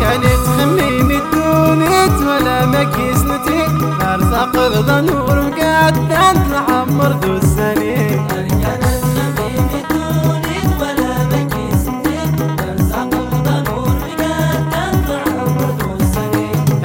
كانت تخميمي الدونيت ولا ما كيسنتي ارزاق بضا نور مقعد العمر دو السنين كانت خميمي الدونيت ولا ما كيسنتي ارزاق بضا نور مقعد العمر دو السنين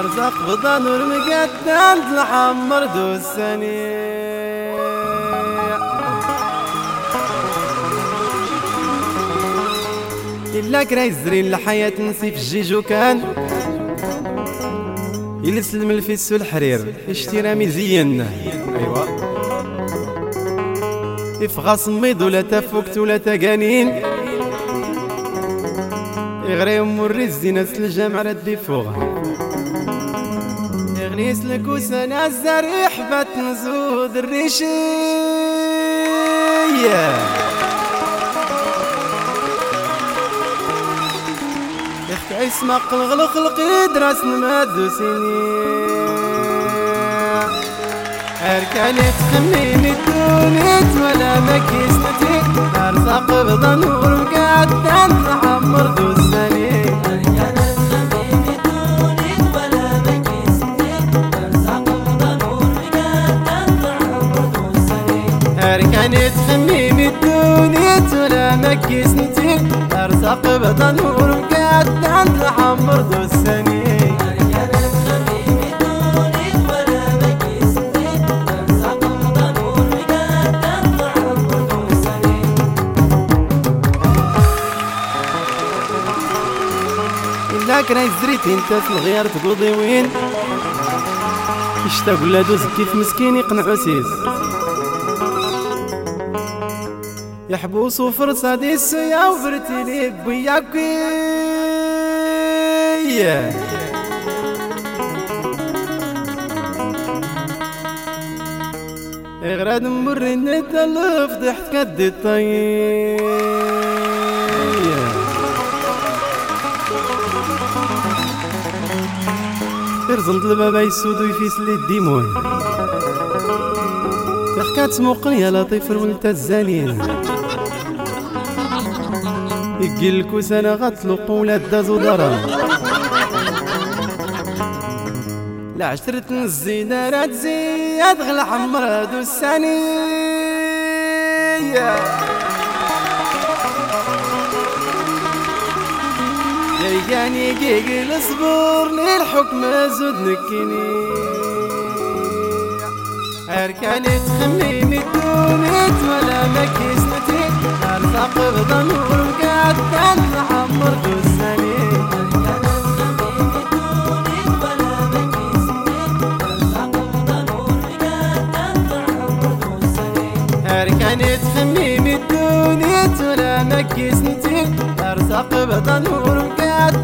الارزاق بضان والمقدام تحمر دو السنيع. إلا كرا يزري الحياة نسيف الجيجو كان يلسلم الفيس والحرير اشترى مزين ايوا افغى صميد ولا تفكت ولا تقانين. يغري أم الرز ناس الجامع ردي فوق يغنيس لك وسنا الزريح بات نزود الريشية يخت اسمق الغلق القدرس نمادو سنين. أركاني تخميني الدونيت ولا ما بضا نور مقعد تحمر دو السنين. بضا نور مقعد تحمر دو السنين. لكن هاي زريتي أنت الغيار تقضي وين اشتاق ولا دوز كيف مسكين يقنع عسيس يحبوس وفرصة دي السيا وفرتي لي بوياكي غراد مر ندلف ضحك قد الطيب لي الديمون يحكات سموقن يا لطيف الولد الزالين يقل لك أنا غتلق ولا دازو ضرا لا عشرت الزينة راه تزيد غل حمر دو السانية جاني قيق الصبور للحكم زود نكني أركاني تخميني الدونيت ولا مكيستي أرزاق بضنور وقعد جسني أركاني تخميني الدونيت ولا وقعد